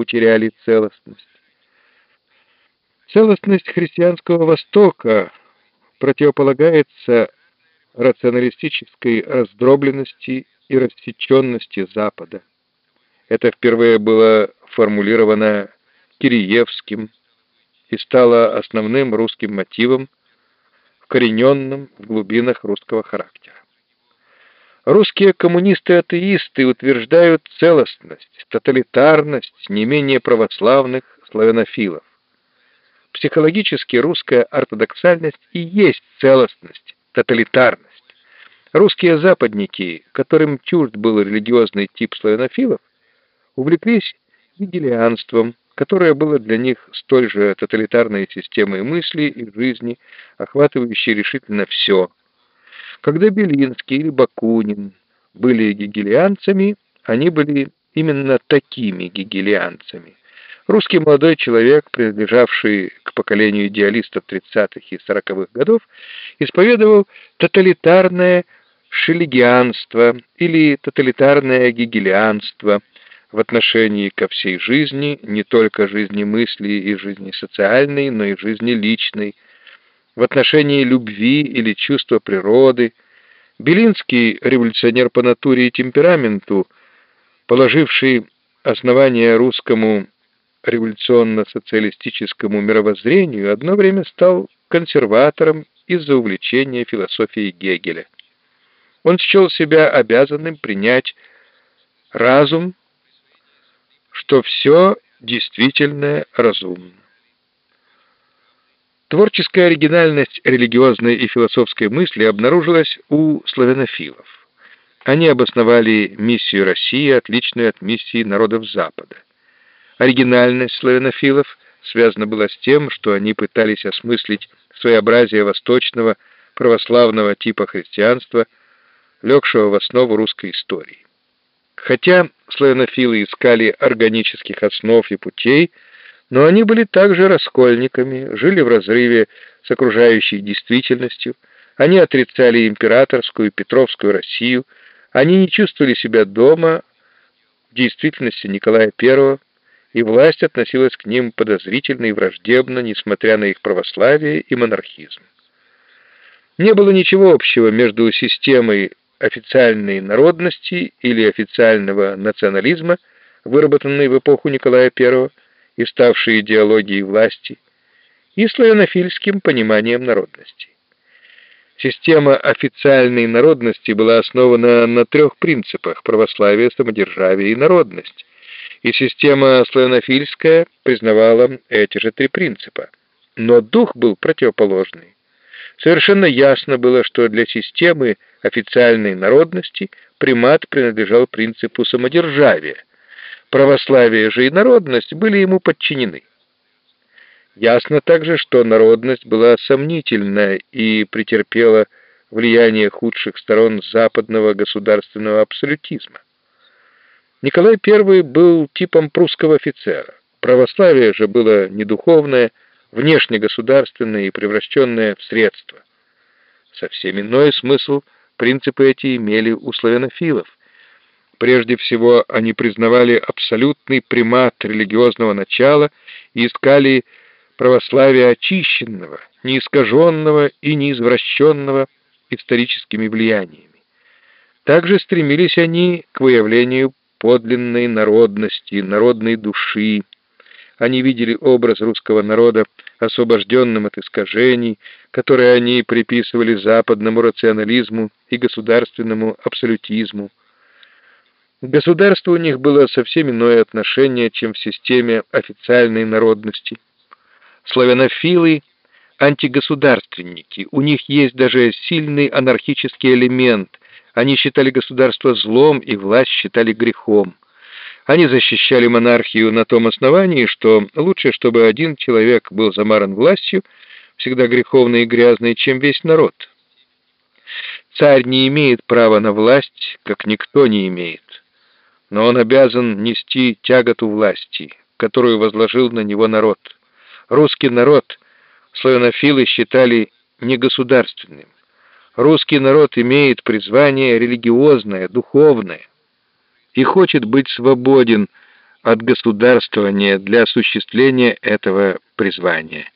утеряли целостность. Целостность христианского Востока противополагается рационалистической раздробленности и рассеченности Запада. Это впервые было формулировано Киреевским и стало основным русским мотивом, вкорененным в глубинах русского характера. Русские коммунисты-атеисты утверждают целостность, тоталитарность не менее православных славянофилов. Психологически русская ортодоксальность и есть целостность, тоталитарность. Русские западники, которым чужд был религиозный тип славянофилов, увлеклись гегелианством, которое было для них столь же тоталитарной системой мысли и жизни, охватывающей решительно все. Когда Белинский или Бакунин были гегелианцами, они были именно такими гегелианцами. Русский молодой человек, принадлежавший к поколению идеалистов 30-х и 40-х годов, исповедовал тоталитарное шелегианство или тоталитарное гегелианство в отношении ко всей жизни, не только жизни мысли и жизни социальной, но и жизни личной, в отношении любви или чувства природы. Белинский, революционер по натуре и темпераменту, положивший основание русскому революционно-социалистическому мировоззрению, одно время стал консерватором из-за увлечения философией Гегеля. Он счел себя обязанным принять разум, что все действительно разумно. Творческая оригинальность религиозной и философской мысли обнаружилась у славянофилов. Они обосновали миссию России, отличную от миссии народов Запада. Оригинальность славянофилов связана была с тем, что они пытались осмыслить своеобразие восточного православного типа христианства, легшего в основу русской истории. Хотя славянофилы искали органических основ и путей, но они были также раскольниками, жили в разрыве с окружающей действительностью, они отрицали императорскую Петровскую Россию, они не чувствовали себя дома в действительности Николая I, и власть относилась к ним подозрительно и враждебно, несмотря на их православие и монархизм. Не было ничего общего между системой официальной народности или официального национализма, выработанной в эпоху Николая I и ставшей идеологией власти, и славянофильским пониманием народности. Система официальной народности была основана на трех принципах – православие, самодержавие и народность, и система славянофильская признавала эти же три принципа. Но дух был противоположный. Совершенно ясно было, что для системы официальной народности примат принадлежал принципу самодержавия. Православие же и народность были ему подчинены. Ясно также, что народность была сомнительна и претерпела влияние худших сторон западного государственного абсолютизма. Николай I был типом прусского офицера. Православие же было не духовное, внешне государственное и превращенное в средство. Совсем иной смысл принципы эти имели у славянофилов. Прежде всего, они признавали абсолютный примат религиозного начала и искали православия очищенного, неискаженного и неизвращенного историческими влияниями. Также стремились они к выявлению подлинной народности, народной души. Они видели образ русского народа освобожденным от искажений, которые они приписывали западному рационализму и государственному абсолютизму. К государству у них было совсем иное отношение, чем в системе официальной народности. Славянофилы — антигосударственники, у них есть даже сильный анархический элемент, они считали государство злом и власть считали грехом. Они защищали монархию на том основании, что лучше, чтобы один человек был замаран властью, всегда греховный и грязный, чем весь народ. Царь не имеет права на власть, как никто не имеет, но он обязан нести тяготу власти, которую возложил на него народ. Русский народ славянофилы считали негосударственным. Русский народ имеет призвание религиозное, духовное и хочет быть свободен от государствования для осуществления этого призвания.